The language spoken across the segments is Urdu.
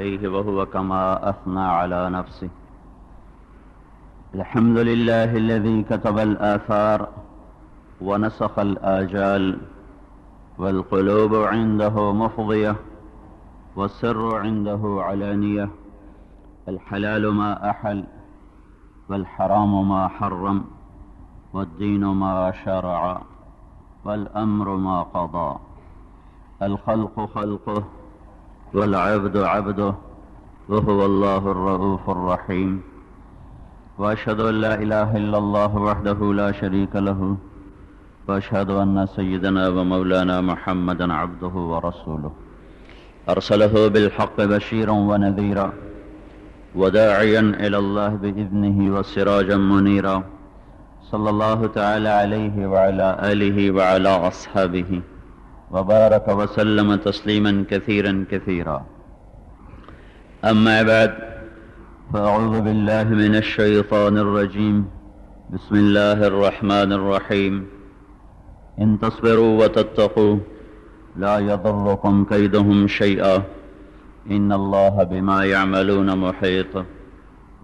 إليه وهو كما أثنى على نفسه. الحمد لله الذي كتب الآثار ونسخ الآجال والقلوب عنده مفضية والسر عنده علانية. الحلال ما أحل والحرام ما حرم والدين ما شرع والأمر ما قضى. الخلق خلقه والعبد عبده وهو الله الرؤوف الرحيم. وأشهد أن لا إله إلا الله وحده لا شريك له. وأشهد أن سيدنا ومولانا محمدا عبده ورسوله. أرسله بالحق بشيرا ونذيرا وداعيا إلى الله بإذنه وسراجا منيرا. صلى الله تعالى عليه وعلى آله وعلى أصحابه. وبارك وسلم تسليما كثيرا كثيرا. أما بعد فأعوذ بالله من الشيطان الرجيم. بسم الله الرحمن الرحيم. إن تصبروا وتتقوا لا يضركم كيدهم شيئا. إن الله بما يعملون محيط.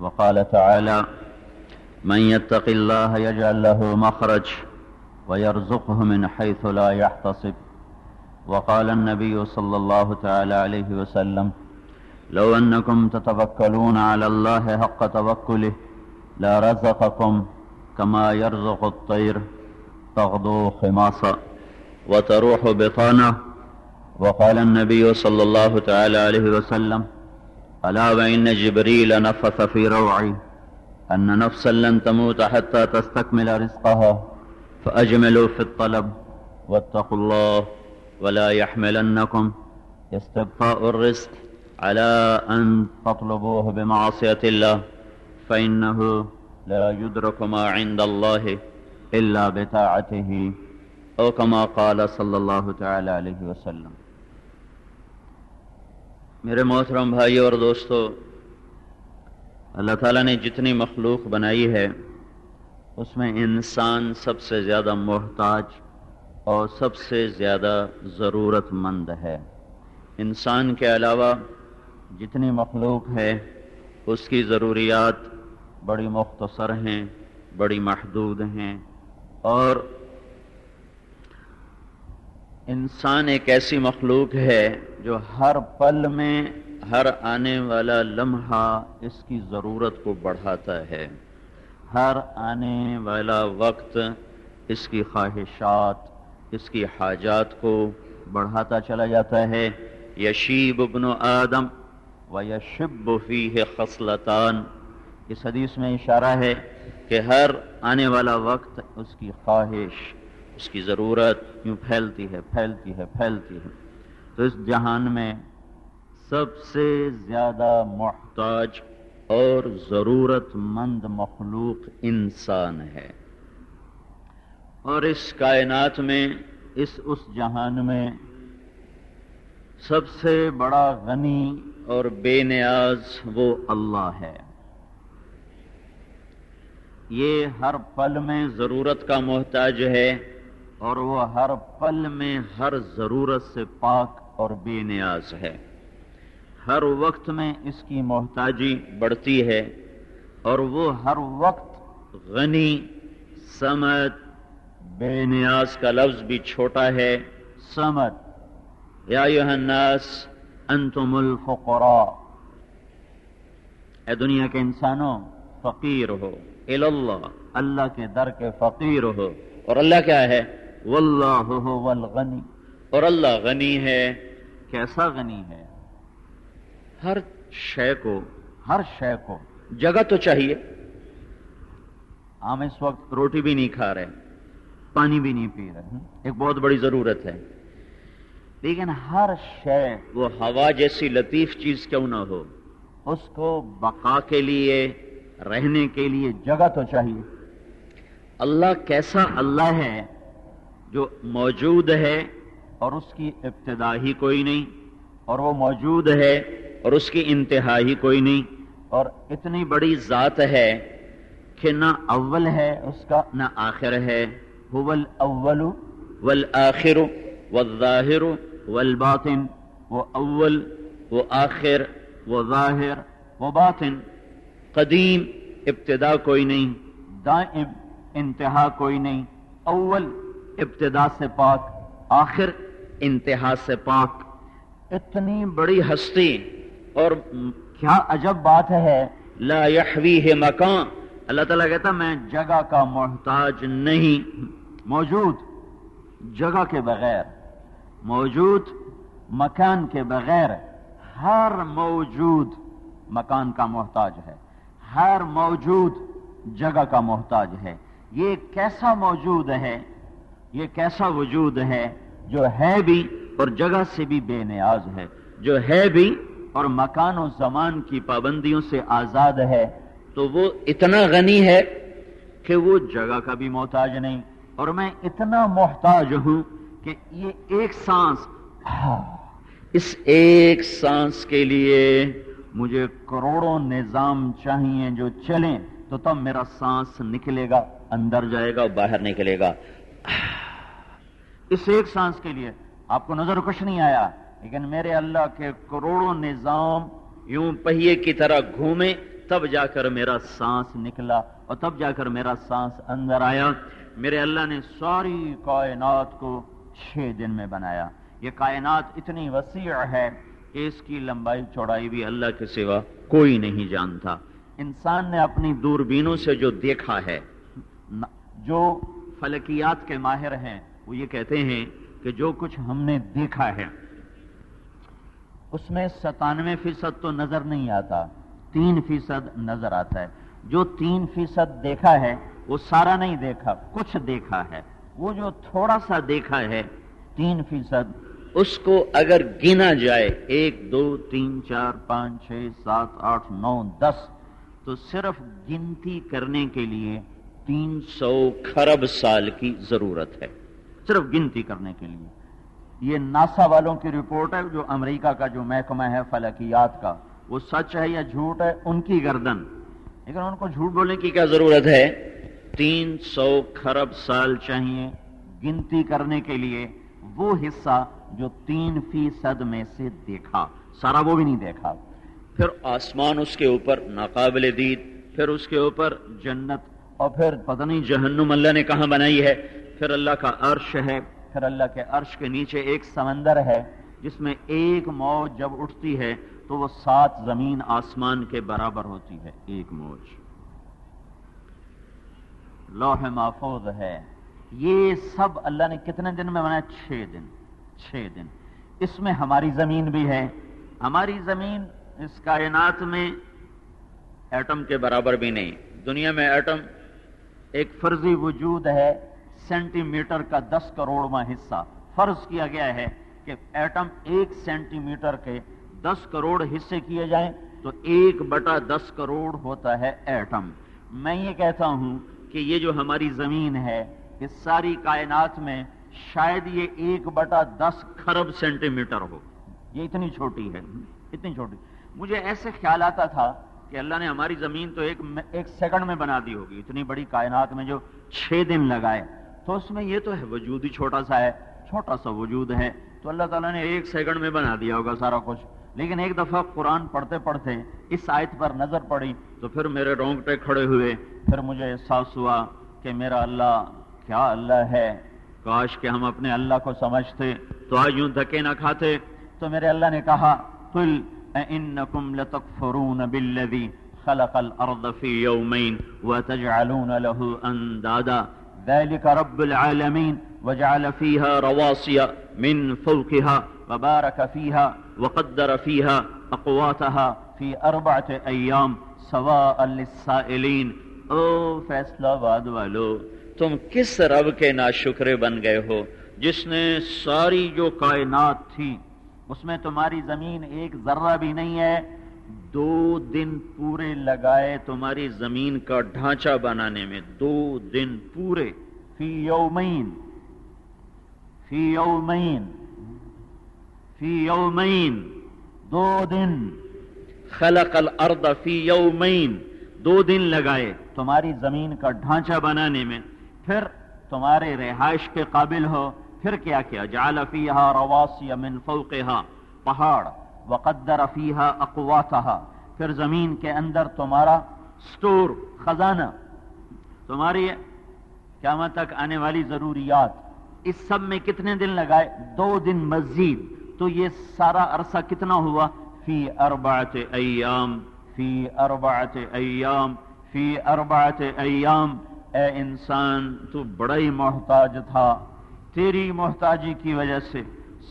وقال تعالى من يتق الله يجعل له مخرج ويرزقه من حيث لا يحتصب وقال النبي صلى الله تعالى عليه وسلم لو أنكم تتوكلون على الله حق توكله لا رزقكم كما يرزق الطير تغدو خماصا وتروح بطانة. وقال النبي صلى الله تعالى عليه وسلم ألا وإن جبريل نفث في روعي أن نفسا لن تموت حتى تستكمل رزقها فأجملوا في الطلب واتقوا الله ولا يحملنكم استبقاء الرزق على أن تطلبوه بمعصية الله، فإنه لا يدرك ما عند الله إلا بطاعته، أو كما قال صلى الله تعالى عليه وسلم. میرے محترم بھائی اور دوستو، اللہ تعالیٰ نے جتنی مخلوق بنائی ہے، اس میں انسان سب سے زیادہ محتاج اور سب سے زیادہ ضرورت مند ہے۔ انسان کے علاوہ جتنی مخلوق ہے، اس کی ضروریات بڑی مختصر ہیں، بڑی محدود ہیں۔ اور انسان ایک ایسی مخلوق ہے جو ہر پل میں، ہر آنے والا لمحہ اس کی ضرورت کو بڑھاتا ہے۔ ہر آنے والا وقت اس کی خواہشات اس کی حاجات کو بڑھاتا چلا جاتا ہے۔ یشیب ابن آدم و یشب فیہ خصلتان۔ اس حدیث میں اشارہ ہے کہ ہر آنے والا وقت اس کی خواہش، اس کی ضرورت یوں پھیلتی ہے پھیلتی ہے پھیلتی ہے۔ تو اس جہان میں سب سے زیادہ محتاج اور ضرورت مند مخلوق انسان ہے۔ اور اس کائنات میں، اس اس جہان میں سب سے بڑا غنی اور بے نیاز وہ اللہ ہے۔ یہ ہر پل میں ضرورت کا محتاج ہے اور وہ ہر پل میں ہر ضرورت سے پاک اور بے نیاز ہے۔ ہر وقت میں اس کی محتاجی بڑھتی ہے اور وہ ہر وقت غنی سمت بے نیاز کا لفظ بھی چھوٹا ہے۔ سمت یا الناس انتم الفقراء۔ اے دنیا کے انسانوں فقیر ہو۔ اللہ اللہ کے در کے فقیر ہو۔ اور اللہ کیا ہے؟ واللہ هو الغنی۔ اور اللہ غنی ہے۔ کیسا غنی ہے؟ ہر شے کو ہر شے کو۔ جگہ تو چاہیے۔ ہم اس وقت روٹی بھی نہیں کھا رہے۔ پانی بھی نہیں پی رہے ایک بہت بڑی ضرورت ہے۔ لیکن ہر شے وہ ہوا جیسی لطیف چیز کیوں نہ ہو۔ اس کو بقا کے لیے، رہنے کے لیے جگہ تو چاہیے۔ اللہ کیسا اللہ ہے جو موجود ہے اور اس کی ابتدا ہی کوئی نہیں، اور وہ موجود ہے اور اس کی انتہا ہی کوئی نہیں۔ اور اتنی بڑی ذات ہے کہ نہ اول ہے، اس کا نہ آخر ہے۔ هو الاول والآخر والظاہر والباطن وہ اول وہ آخر وہ ظاہر وہ قدیم ابتدا کوئی نہیں، دائم انتہا کوئی نہیں، اول ابتدا سے پاک، آخر انتہا سے پاک. اتنی بڑی ہستی اور کیا عجب بات ہے، لا یحوی ہے مکان. اللہ تعالیٰ کہتا میں جگہ کا محتاج نہیں موجود، جگہ کے بغیر، موجود، مکان کے بغیر، ہر موجود مکان کا محتاج ہے، ہر موجود جگہ کا محتاج ہے۔ یہ کیسا موجود ہے؟ یہ کیسا وجود ہے جو ہے بھی اور جگہ سے بھی بے نیاز ہے؟ جو ہے بھی اور مکان و زمان کی پابندیوں سے آزاد ہے، تو وہ اتنا غنی ہے کہ وہ جگہ کا بھی محتاج نہیں۔ اور میں اتنا محتاج ہوں کہ یہ ایک سانس ہاں، اس ایک سانس کے لیے مجھے کروڑوں نظام چاہیے جو چلیں تو تب میرا سانس نکلے گا، اندر جائے گا، باہر نکلے گا۔ اس ایک سانس کے لیے آپ کو نظر کچھ نہیں آیا، لیکن میرے اللہ کے کروڑوں نظام یوں پہیے کی طرح گھومے، تب جا کر میرا سانس نکلا اور تب جا کر میرا سانس اندر آیا۔ میرے اللہ نے ساری کائنات کو چھ دن میں بنایا۔ یہ کائنات اتنی وسیع ہے کہ اس کی لمبائی چوڑائی بھی اللہ کے سوا کوئی نہیں جانتا۔ انسان نے اپنی دوربینوں سے جو دیکھا ہے، جو فلکیات کے ماہر ہیں، وہ یہ کہتے ہیں کہ جو کچھ ہم نے دیکھا ہے، اس میں ستانوے فیصد تو نظر نہیں آتا، تین فیصد نظر آتا ہے۔ جو تین فیصد دیکھا ہے وہ سارا نہیں دیکھا، کچھ دیکھا ہے۔ وہ جو تھوڑا سا دیکھا ہے، تین فیصد۔ اس کو اگر گنا جائے، ایک، دو، تین، چار، پانچ، چھ، سات، آٹھ، نو، دس، تو صرف گنتی کرنے کے لیے تین سو خرب سال کی ضرورت ہے۔ صرف گنتی کرنے کے لیے۔ یہ ناسا والوں کی رپورٹ ہے، جو امریکہ کا جو محکمہ ہے، فلکیات کا۔ وہ سچ ہے یا جھوٹ ہے؟ ان کی گردن۔ لیکن ان کو جھوٹ بولنے کی کیا ضرورت ہے؟ تین سو خرب سال چاہیے۔ گنتی کرنے کے لیے وہ حصہ جو تین فیصد میں سے دیکھا۔ سارا وہ بھی نہیں دیکھا۔ پھر آسمان اس کے اوپر ناقابل دید، پھر اس کے اوپر جنت، اور پھر پتہ نہیں جہنم اللہ نے کہاں بنائی ہے۔ پھر اللہ کا عرش ہے، پھر اللہ کے عرش کے نیچے ایک سمندر ہے، جس میں ایک موج جب اٹھتی ہے تو وہ سات زمین آسمان کے برابر ہوتی ہے، ایک موج۔ لوح محفوظ ہے۔ یہ سب اللہ نے کتنے دن میں بنایا؟ چھ دن۔ چھ دن۔ اس میں ہماری زمین بھی ہے۔ ہماری زمین اس کائنات میں ایٹم کے برابر بھی نہیں۔ دنیا میں ایٹم ایک فرضی وجود ہے۔ سینٹی میٹر کا دس کروڑواں حصہ۔ فرض کیا گیا ہے کہ ایٹم ایک سینٹی میٹر کے دس کروڑ حصے کیے جائیں تو ایک بٹا دس کروڑ ہوتا ہے ایٹم۔ میں یہ کہتا ہوں کہ یہ جو ہماری زمین ہے اس ساری کائنات میں شاید یہ ایک بٹا دس خرب سینٹی میٹر ہو۔ یہ اتنی چھوٹی ہے، اتنی چھوٹی۔ مجھے ایسے خیال آتا تھا کہ اللہ نے ہماری زمین تو ایک ایک سیکنڈ میں بنا دی ہوگی، اتنی بڑی کائنات میں جو چھ دن لگائے۔ تو اس میں یہ تو ہے، وجود ہی چھوٹا سا ہے، چھوٹا سا وجود ہے۔ تو اللہ تعالیٰ نے ایک سیکنڈ میں بنا دیا ہوگا سارا کچھ۔ لیکن ایک دفعہ قرآن پڑھتے پڑھتے اس آیت پر نظر پڑی تو پھر میرے رونگٹے کھڑے ہوئے۔ پھر مجھے احساس ہوا کہ میرا اللہ کیا اللہ ہے۔ کاش کہ ہم اپنے اللہ کو سمجھتے تو آج یوں دھکے نہ کھاتے۔ تو میرے اللہ نے کہا، قل اِنَّكُمْ لَتَكْفُرُونَ بِالَّذِي خَلَقَ الْأَرْضَ فِي يَوْمَيْنِ وَتَجْعَلُونَ لَهُ أَنْدَادًا ذلك رب العالمين وجعل فيها رواسي من فوقها وبارك فيها وقدر فيها أقواتها في أربعة أيام، سواء للسائلين. او فیصلہ باد والو، تم کس رب کے ناشکرے بن گئے ہو؟ جس نے ساری جو کائنات تھی، اس میں تمہاری زمین ایک ذرہ بھی نہیں ہے، دو دن پورے لگائے تمہاری زمین کا ڈھانچہ بنانے میں، دو دن پورے، فی یومین فی یومین. فی یومین، دو دن۔ خلق الارض فی یومین، دو دن لگائے۔ تمہاری زمین کا ڈھانچہ بنانے میں۔ پھر تمہارے رہائش کے قابل ہو۔ پھر کیا کیا؟ جعل فیہا رواسی من فوقہا، پہاڑ۔ وقدر فیہا اقواتہا۔ پھر زمین کے اندر تمہارا سٹور، خزانہ۔ تمہاری قیامت تک آنے والی ضروریات۔ اس سب میں کتنے دن لگائے؟ دو دن مزید۔ تو یہ سارا عرصہ کتنا ہوا؟ فی اربعت ایام، فی اربعت ایام، فی اربعت ایام۔ اے انسان، تو بڑا ہی محتاج تھا۔ تیری محتاجی کی وجہ سے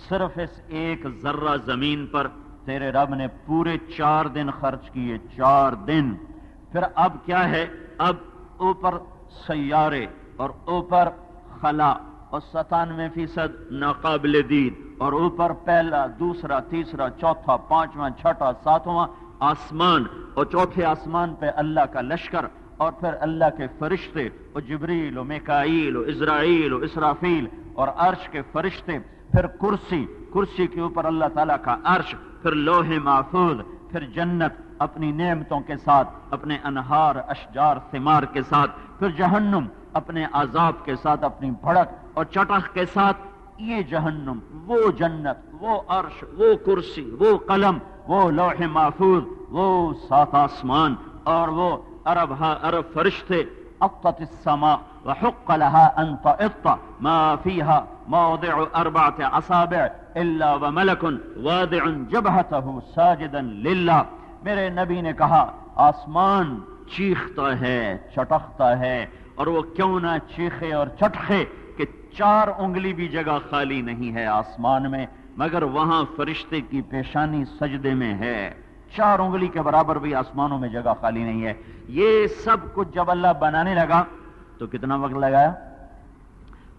صرف اس ایک ذرہ زمین پر تیرے رب نے پورے چار دن خرچ کیے، چار دن۔ پھر اب کیا ہے؟ اب اوپر سیارے اور اوپر خلا۔ اور ستانوے فیصد ناقابل دید اور اوپر پہلا، دوسرا، تیسرا، چوتھا، پانچواں، چھٹا، ساتواں آسمان اور چوتھے آسمان پہ اللہ کا لشکر اور پھر اللہ کے فرشتے و جبریل و میکائیل و اسرائیل و اسرافیل اور عرش کے فرشتے، پھر کرسی کرسی کے اوپر اللہ تعالیٰ کا عرش، پھر لوہ محفوظ، پھر جنت اپنی نعمتوں کے ساتھ، اپنے انہار اشجار ثمار کے ساتھ، پھر جہنم اپنے عذاب کے ساتھ، اپنی بھڑک اور چٹخ کے ساتھ، یہ جہنم، وہ جنت، وہ عرش، وہ کرسی، وہ قلم، وہ لوح محفوظ، وہ سات آسمان اور وہ ارب ہا ارب فرشتے اقتت السماء وحق لها ان تئط ما فيها موضع اربعة اصابع الا وملك وادع جبهته ساجدا لله۔ میرے نبی نے کہا، آسمان چیختا ہے، چٹختا ہے اور وہ کیوں نہ چیخے اور چٹخے کہ چار انگلی بھی جگہ خالی نہیں ہے آسمان میں، مگر وہاں فرشتے کی پیشانی سجدے میں ہے۔ چار انگلی کے برابر بھی آسمانوں میں جگہ خالی نہیں ہے۔ یہ سب کچھ جب اللہ بنانے لگا، تو کتنا وقت لگایا؟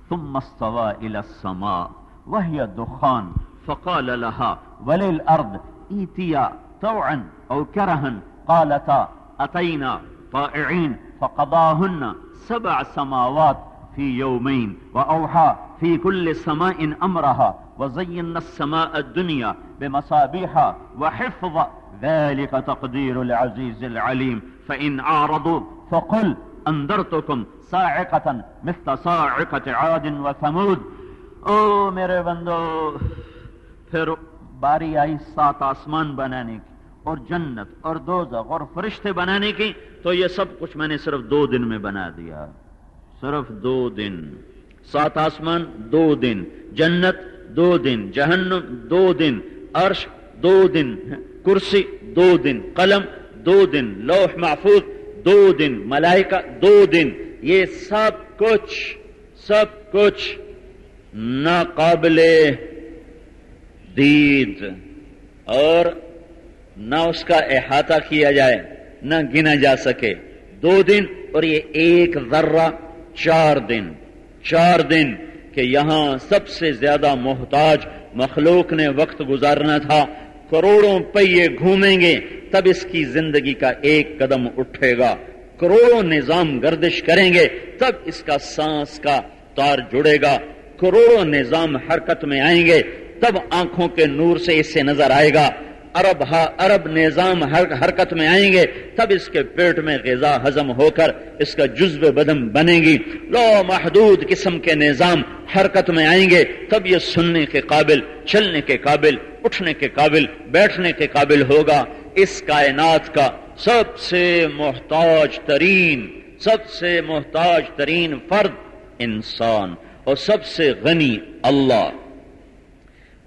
ثم مستوا السماء، وهي دخان، فقال لها وللارض ايتيا طوعا او كرها؟ قالتا اتينا طائعين، فقضاهن سبع سماوات في يومين وأوحى في كل سماء أمرها وزينا السماء الدنيا بمصابيح وحفظ ذلك تقدير العزيز العليم. فإن أعرضوا فقل أنذرتكم صاعقة مثل صاعقة عاد وثمود. أو میرے بندو پھر باری آئی سات آسمان بنانے کی۔ اور جنت اور دوزخ اور فرشتے بنانے کی، تو یہ سب کچھ میں نے صرف دو دن میں بنا دیا۔ صرف دو دن۔ سات آسمان، دو دن۔ جنت، دو دن۔ جہنم، دو دن۔ عرش، دو دن۔ کرسی، دو دن۔ قلم، دو دن۔ لوح محفوظ، دو دن۔ ملائکہ، دو دن۔ یہ سب کچھ سب کچھ ناقابل دید اور نہ اس کا احاطہ کیا جائے، نہ گنا جا سکے۔ دو دن اور یہ ایک ذرہ چار دن۔ چار دن کہ یہاں سب سے زیادہ محتاج مخلوق نے وقت گزارنا تھا۔ کروڑوں پہیے گھومیں گے، تب اس کی زندگی کا ایک قدم اٹھے گا۔ کروڑوں نظام گردش کریں گے، تب اس کا سانس کا تار جڑے گا۔ کروڑوں نظام حرکت میں آئیں گے، تب آنکھوں کے نور سے اسے نظر آئے گا۔ ارب ہا ارب نظام حرکت میں آئیں گے، تب اس کے پیٹ میں غذا ہضم ہو کر اس کا جزو بدم بنے گی۔ لو محدود قسم کے نظام حرکت میں آئیں گے، تب یہ سننے کے قابل، چلنے کے قابل، اٹھنے کے قابل، بیٹھنے کے قابل ہوگا۔ اس کائنات کا سب سے محتاج ترین، سب سے محتاج ترین فرد انسان اور سب سے غنی اللہ۔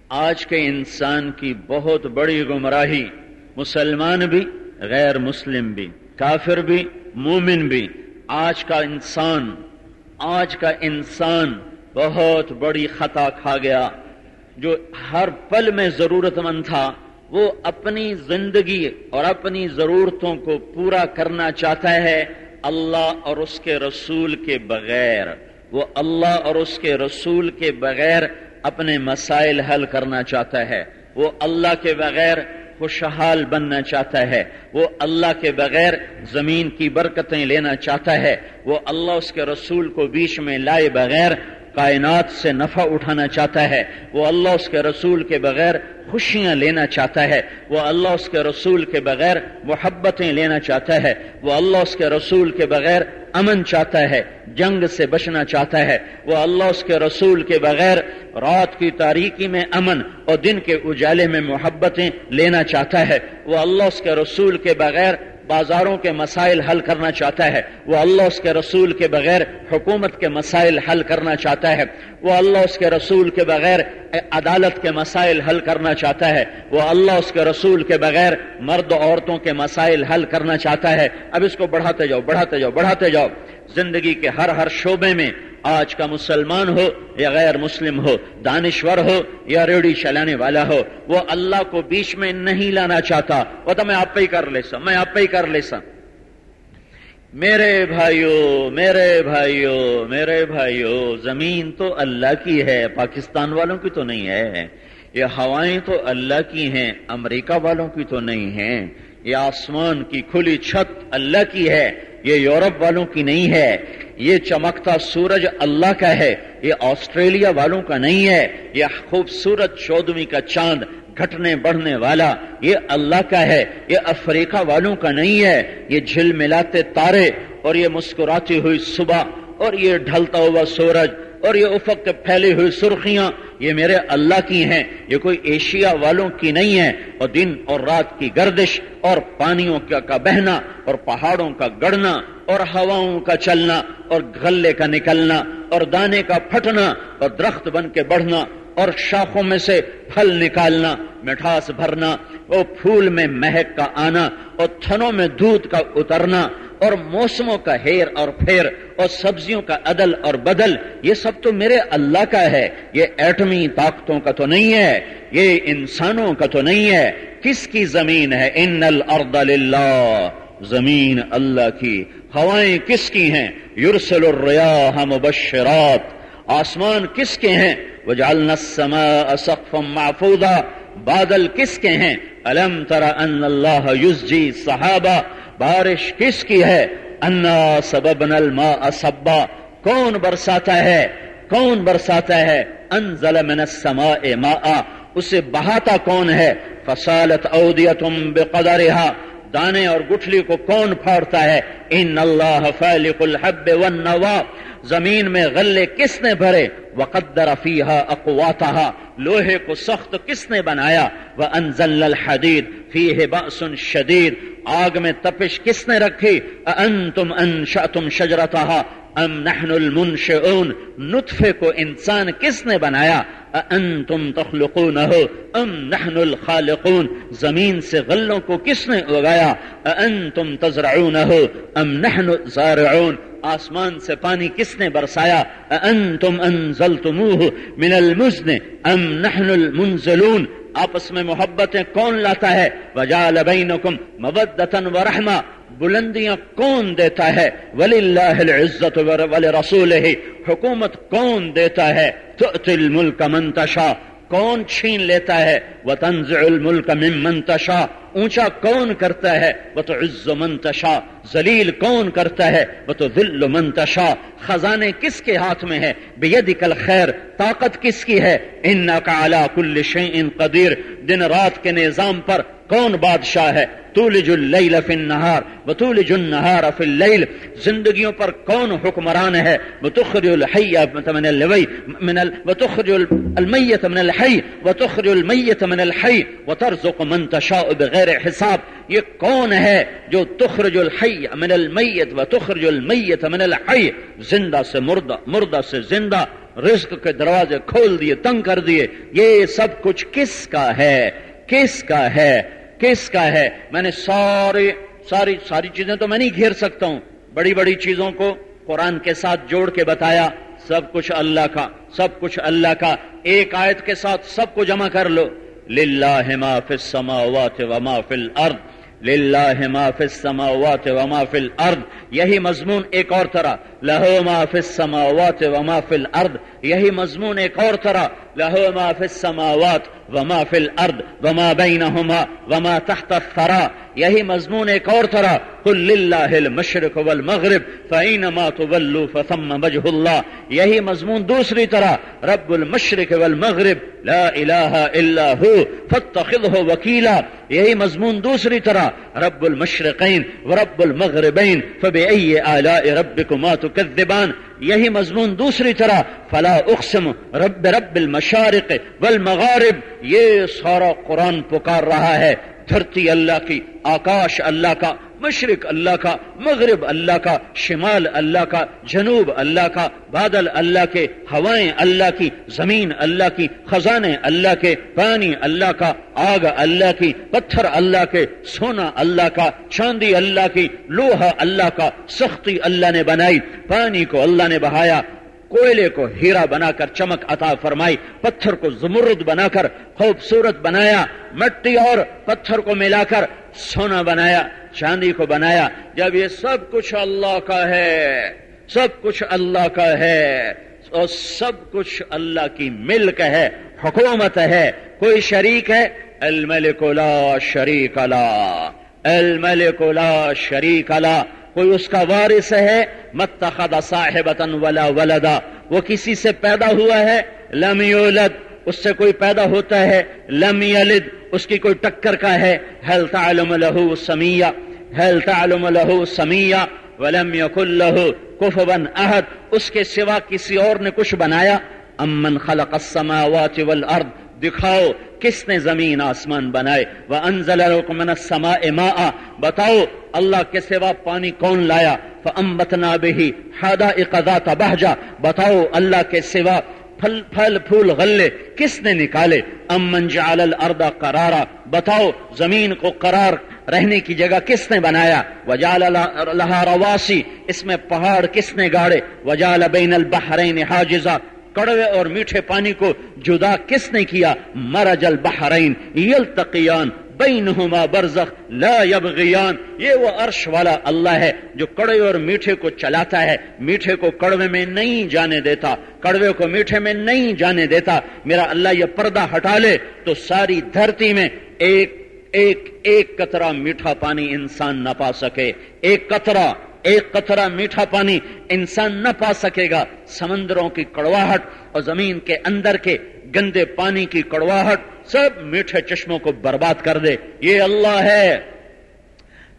آج کے انسان کی بہت بڑی گمراہی مسلمان بھی، غیر مسلم بھی، کافر بھی، مومن بھی۔ آج کا انسان، آج کا انسان بہت بڑی خطا کھا گیا۔ جو ہر پل میں ضرورت مند تھا، وہ اپنی زندگی اور اپنی ضرورتوں کو پورا کرنا چاہتا ہے اللہ اور اس کے رسول کے بغیر۔ وہ اللہ اور اس کے رسول کے بغیر اپنے مسائل حل کرنا چاہتا ہے۔ وہ اللہ کے بغیر خوشحال بننا چاہتا ہے۔ وہ اللہ کے بغیر زمین کی برکتیں لینا چاہتا ہے۔ وہ اللہ اس کے رسول کو بیچ میں لائے بغیر کائنات سے نفع اٹھانا چاہتا ہے، وہ اللہ اس کے رسول کے بغیر خوشیاں لینا چاہتا ہے، وہ اللہ اس کے رسول کے بغیر محبتیں لینا چاہتا ہے، وہ اللہ اس کے رسول کے بغیر امن چاہتا ہے، جنگ سے بچنا چاہتا ہے، وہ اللہ اس کے رسول کے بغیر رات کی تاریکی میں امن اور دن کے اجالے میں محبتیں لینا چاہتا ہے، وہ اللہ اس کے رسول کے بغیر بازاروں کے مسائل حل کرنا چاہتا ہے۔ وہ اللہ اس کے رسول کے بغیر حکومت کے مسائل حل کرنا چاہتا ہے۔ وہ اللہ اس کے رسول کے بغیر عدالت کے مسائل حل کرنا چاہتا ہے۔ وہ اللہ اس کے رسول کے بغیر مرد عورتوں کے مسائل حل کرنا چاہتا ہے۔ اب اس کو بڑھاتے جاؤ بڑھاتے جاؤ بڑھاتے جاؤ۔ زندگی کے ہر ہر شعبے میں آج کا مسلمان ہو یا غیر مسلم ہو، دانشور ہو یا ریڑھی چلانے والا ہو، وہ اللہ کو بیچ میں نہیں لانا چاہتا۔ وہ تو میں آپ ہی کر لے سا میں آپ ہی کر لے سا میرے بھائیو میرے بھائیو میرے بھائیو، زمین تو اللہ کی ہے، پاکستان والوں کی تو نہیں ہے۔ یہ ہوائیں تو اللہ کی ہیں، امریکہ والوں کی تو نہیں ہیں۔ یہ آسمان کی کھلی چھت اللہ کی ہے۔ یہ یورپ والوں کی نہیں ہے، یہ چمکتا سورج اللہ کا ہے، یہ آسٹریلیا والوں کا نہیں ہے، یہ خوبصورت چودویں کا چاند گھٹنے بڑھنے والا یہ اللہ کا ہے، یہ افریقہ والوں کا نہیں ہے، یہ جھل ملاتے تارے اور یہ مسکراتی ہوئی صبح اور یہ ڈھلتا ہوا سورج اور یہ افق کے پھیلی ہوئی سرخیاں، یہ میرے اللہ کی ہیں، یہ کوئی ایشیا والوں کی نہیں ہے اور دن اور رات کی گردش، اور پانیوں کا بہنا، اور پہاڑوں کا گڑنا، اور ہواؤں کا چلنا، اور غلے کا نکلنا، اور دانے کا پھٹنا، اور درخت بن کے بڑھنا اور شاخوں میں سے پھل نکالنا، مٹھاس بھرنا اور پھول میں مہک کا آنا اور تھنوں میں دودھ کا اترنا، اور موسموں کا ہیر اور پھیر اور سبزیوں کا عدل اور بدل، یہ سب تو میرے اللہ کا ہے، یہ ایٹمی طاقتوں کا تو نہیں ہے، یہ انسانوں کا تو نہیں ہے، کس کی زمین ہے؟ ان الارض للہ، زمین اللہ کی، ہوائیں کس کی ہیں؟ یورسل الریاح مبشرات، آسمان کس کے ہیں؟ وجعلنا السماء سقفا محفوظا بادل کس کے ہیں؟ الم تر ان اللہ یزجی صحابہ بارش کس کی ہے؟ انا سبب الماء سبا. کون برساتا ہے؟ کون برساتا ہے؟ انزل من السماء ماء. اسے بہاتا کون ہے؟ فصالت اودیتم بقدرها دانے اور گٹھلی کو کون پھاڑتا ہے؟ ان اللہ فالق الحب والنوا۔ زمین میں غلے کس نے بھرے؟ وقدر فیہا اقواتہا۔ لوہے کو سخت کس نے بنایا؟ وانزل الحدید۔ فیہ بأس شدید۔ آگ میں تپش کس نے رکھی؟ انتم انشأتم شجرتہا۔ ام نحن المنشئون۔ نطفے کو انسان کس نے بنایا؟ انتم تخلقونہ ام نحن الخالقون؟ زمین سے غلوں کو کس نے اگایا؟ انتم تزرعونہ ام نحن زارعون؟ آسمان سے پانی کس نے برسایا؟ انتم انزلتموہ من المزن ام نحن المنزلون؟ آپس میں محبتیں کون لاتا ہے؟ وجال بینکم مودتا ورحمہ بلندیاں کون دیتا ہے؟ ولی اللہ العزت ولی رسول حکومت کون دیتا ہے؟ تؤتی الملک منتشا کون چھین لیتا ہے؟ وہ تنز الملک من منتشا اونچا کون کرتا ہے؟ وہ تو عز و منتشا ذلیل کون کرتا ہے؟ وہ تو ذل و منتشا خزانے کس کے ہاتھ میں ہے بید کل خیر طاقت کس کی ہے؟ ان کا کل شعین قدیر دن رات کے نظام پر کون بادشاہ ہے؟ تولج اللیل فی النہار۔ وتولج النہار فی اللیل۔ زندگیوں پر کون حکمران ہے؟ وتخرج الحی من الوی من ال... وتخرج المیت من الحی۔ وتخرج المیت من الحی۔ وترزق من تشاء بغیر حساب، یہ کون ہے جو تخرج الحی من المیت وتخرج المیت من الحی؟ زندہ سے مردہ مردہ سے زندہ، رزق کے دروازے کھول دیے، تنگ کر دیے۔ یہ سب کچھ کس کا ہے؟ کس کا ہے؟ کس کا ہے؟ میں نے سارے، ساری ساری چیزیں تو میں نہیں گھیر سکتا ہوں۔ بڑی بڑی چیزوں کو قرآن کے ساتھ جوڑ کے بتایا، سب کچھ اللہ کا، سب کچھ اللہ کا۔ ایک آیت کے ساتھ سب کو جمع کر لو۔ للہ ما فی السماوات وما فی الأرض للہ ما فی السماوات وما فی الأرض. یہی مضمون ایک اور طرح لہو ما فی السماوات وما فی الأرض. یہی مضمون ایک اور طرح لہو ما فی السماوات وما فی الأرض وما بینہما وما تحت الثرا یہی مضمون ایک اور طرح قل للہ المشرق والمغرب فینما تولوا فثم وجه اللہ یہی مضمون دوسری طرح رب المشرق والمغرب لا الہ إلا ہو فاتخذه وکیلا یہی مضمون دوسری طرح رب المشرقین ورب المغربین فبئی آلاء ربکما تکذبان یہی مضمون دوسری طرح، فلا اقسم رب رب المشارق والمغارب، یہ سارا قرآن پکار رہا ہے، دھرتی اللہ کی، آکاش اللہ کا مشرق اللہ کا، مغرب اللہ کا، شمال اللہ کا، جنوب اللہ کا، بادل اللہ کے، ہوائیں اللہ کی، زمین اللہ کی، خزانے اللہ کے، پانی اللہ کا، آگ اللہ کی، پتھر اللہ کے، سونا اللہ کا، چاندی اللہ کی، لوہا اللہ کا، سختی اللہ نے بنائی، پانی کو اللہ نے بہایا کوئلے کو ہیرا بنا کر چمک عطا فرمائی، پتھر کو زمرد بنا کر خوبصورت بنایا، مٹی اور پتھر کو ملا کر سونا بنایا، چاندی کو بنایا۔ جب یہ سب کچھ اللہ کا ہے، سب کچھ اللہ کا ہے، اور سب کچھ اللہ کی ملک ہے، حکومت ہے، کوئی شریک ہے، الملک لا شریک لا، الملک لا شریک لا۔ کوئی اس کا وارث ہے؟ متخذ صاحبتا ولا ولدا۔ وہ کسی سے پیدا ہوا ہے؟ لم یولد اس سے کوئی پیدا ہوتا ہے؟ لم یلد اس کی کوئی ٹکر کا ہے؟ هل تعلم له سمیہ هل تعلم له سمیہ ولم يكن له كفوا احد اس کے سوا کسی اور نے کچھ بنایا؟ امن خلق السماوات والارض دکھاؤ کس نے زمین آسمان بنائے؟ وہ انزل من السماء ماء۔ بتاؤ، اللہ کے سوا پانی کون لایا؟ فانبتنا به حدائق ذات بهجا بتاؤ، اللہ کے سوا پھل پھل، پھول، غلے کس نے نکالے؟ امن جعل الارض قرارا۔ بتاؤ، زمین کو قرار رہنے کی جگہ کس نے بنایا؟ وجال لها رواسی اس میں پہاڑ کس نے گاڑے؟ وجال بین البحرین حاجزا۔ کڑوے اور میٹھے پانی کو جدا کس نے کیا؟ مرج البحرین، یلتقیان بینہما برزخ، لا یبغیان۔ یہ وہ عرش والا اللہ ہے جو کڑوے اور میٹھے کو چلاتا ہے، میٹھے کو کڑوے میں نہیں جانے دیتا، کڑوے کو میٹھے میں نہیں جانے دیتا۔ میرا اللہ یہ پردہ ہٹا لے تو ساری دھرتی میں ایک ایک ایک قطرہ میٹھا پانی انسان نہ پا سکے۔ ایک قطرہ ایک قطرہ میٹھا پانی انسان نہ پا سکے گا۔ سمندروں کی کڑواہٹ اور زمین کے اندر کے گندے پانی کی کڑواہٹ سب میٹھے چشموں کو برباد کر دے۔ یہ اللہ ہے۔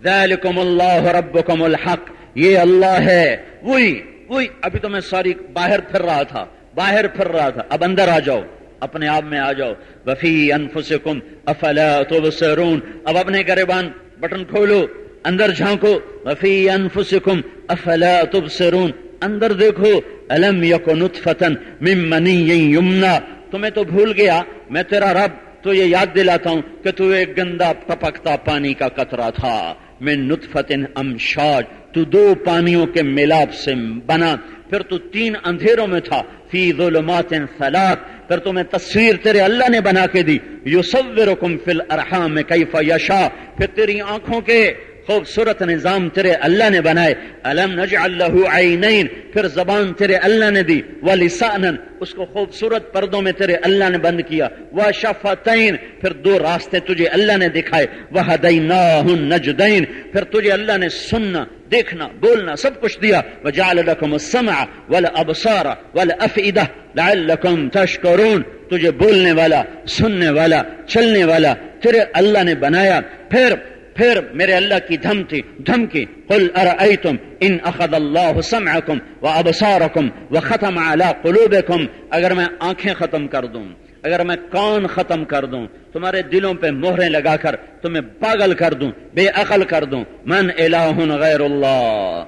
ذالکم اللہ ربکم الحق۔ یہ اللہ ہے۔ وہی وہی، ابھی تو میں ساری باہر پھر رہا تھا۔ باہر پھر رہا تھا۔ اب اندر آ جاؤ۔ اپنے آپ میں آ جاؤ۔ وفی انفسکم افلا تبصرون۔ اب اپنے گریبان بٹن کھولو۔ اندر جھانکو، وفی انفسکم، افلا تبصرون، اندر دیکھو، الم یکو نطفتا من منی یمنا، تمہیں تو بھول گیا، میں تیرا رب تو یہ یاد دلاتا ہوں کہ تو ایک گندا پپکتا پانی کا قطرہ تھا میں نطفت امشاج، تو دو پانیوں کے ملاپ سے بنا، پھر تو تین اندھیروں میں تھا، فی ظلمات ثلاث، پھر تمہیں تصویر تیرے اللہ نے بنا کے دی، یصورکم فی الارحام کیف یشا پھر تیری آنکھوں کے خوبصورت نظام تیرے اللہ نے بنائے۔ الم نجعل له عینین، پھر زبان تیرے اللہ نے دی۔ ولسانا اس کو خوبصورت پردوں میں تیرے اللہ نے بند کیا۔ وشفتین، پھر دو راستے تجھے اللہ نے دکھائے۔ وہدیناہ النجدین پھر تجھے اللہ نے سننا، دیکھنا، بولنا، سب کچھ دیا۔ وجعل لكم السمع والابصار والافئده لعلكم تشکرون تجھے بولنے والا، سننے والا، چلنے والا تیرے اللہ نے بنایا۔ پھر پھر میرے اللہ کی دھمکی دھمکی، قل ارأيتم ان اخذ الله سمعكم وابصاركم وختم على قلوبكم اگر میں آنکھیں ختم کر دوں، اگر میں کان ختم کر دوں، تمہارے دلوں پہ مہریں لگا کر تمہیں پاگل کر دوں، بے عقل کر دوں۔ من الہ غیر اللہ۔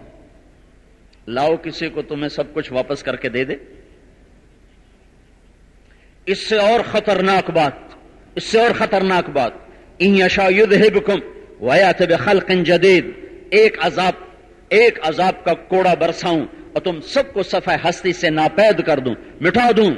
لاؤ کسی کو تمہیں سب کچھ واپس کر کے دے دے۔ اس سے اور خطرناک بات، اس سے اور خطرناک بات۔ ان یشا یذہبکم۔ ویات بخلق جدید ایک عذاب ایک عذاب کا کوڑا برساؤں اور تم سب کو صفحہ ہستی سے ناپید کر دوں مٹا دوں۔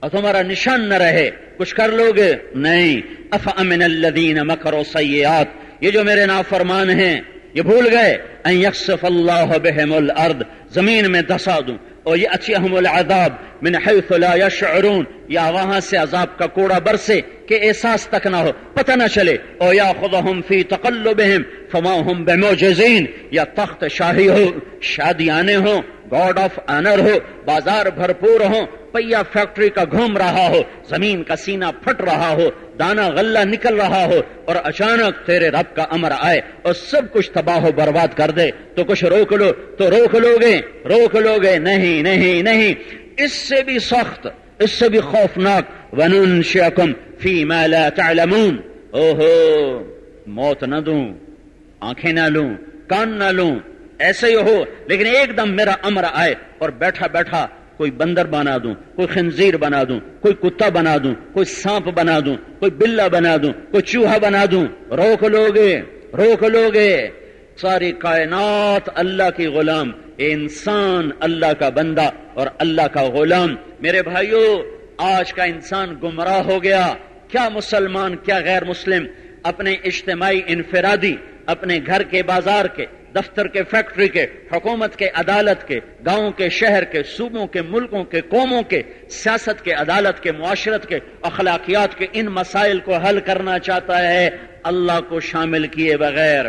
اور تمہارا نشان نہ رہے، کچھ کر لو گے نہیں۔ اف امن الدین مکر سیات یہ جو میرے نافرمان ہیں، یہ بھول گئے۔ ان یکسف اللہ بہم الارض زمین میں دسا دوں۔ اور یہ اچھی احم العذاب من حیث لا یشعرون، یا وہاں سے عذاب کا کوڑا برسے کہ احساس تک نہ ہو، پتہ نہ چلے، او یا خودہم فی تقلبہم، فما ہم بموجزین یا تخت شاہی ہو، شادیانے ہوں، گاڈ آف آنر ہو، بازار بھرپور ہو پیا فیکٹری کا گھوم رہا ہو، زمین کا سینہ پھٹ رہا ہو دانا غلہ نکل رہا ہو اور اچانک تیرے رب کا امر آئے اور سب کچھ تباہ و برباد کر دے۔ تو کچھ روک لو، تو روک لو گے روک لو گے نہیں نہیں نہیں۔ اس سے بھی سخت، اس سے بھی خوفناک۔ ونون شکم فی لا تعلمون۔ او ہو موت نہ دوں، آنکھیں نہ لوں، کان نہ لوں۔ ایسے ہی ہو، لیکن ایک دم میرا امر آئے اور بیٹھا بیٹھا کوئی بندر بنا دوں، کوئی خنزیر بنا دوں، کوئی کتا بنا دوں، کوئی سانپ بنا دوں، کوئی بلا بنا دوں، کوئی چوہا بنا دوں۔ روک لو گے روک لو گے ساری کائنات اللہ کی غلام انسان اللہ کا بندہ اور اللہ کا غلام۔ میرے بھائیوں آج کا انسان گمراہ ہو گیا۔ کیا مسلمان، کیا غیر مسلم، اپنے اجتماعی انفرادی، اپنے گھر کے بازار کے دفتر کے فیکٹری کے، حکومت کے، عدالت کے، گاؤں کے، شہر کے، صوبوں کے، ملکوں کے، قوموں کے، سیاست کے، عدالت کے، معاشرت کے، اخلاقیات کے، ان مسائل کو حل کرنا چاہتا ہے۔ اللہ کو شامل کیے بغیر،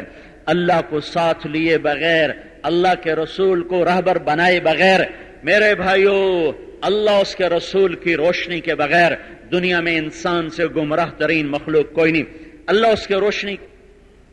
اللہ کو ساتھ لیے بغیر، اللہ کے رسول کو رہبر بنائے بغیر۔ میرے بھائیوں اللہ اس کے رسول کی روشنی کے بغیر دنیا میں انسان سے گمراہ ترین مخلوق کوئی نہیں۔ اللہ اس کے روشنی،